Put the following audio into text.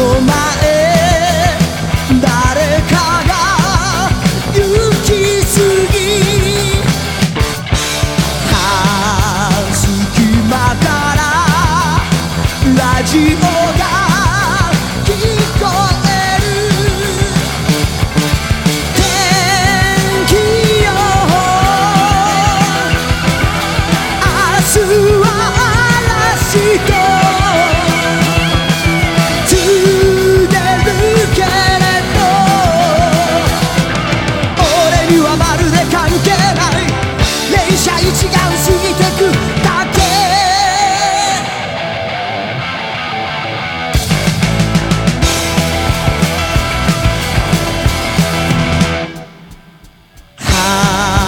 no 吐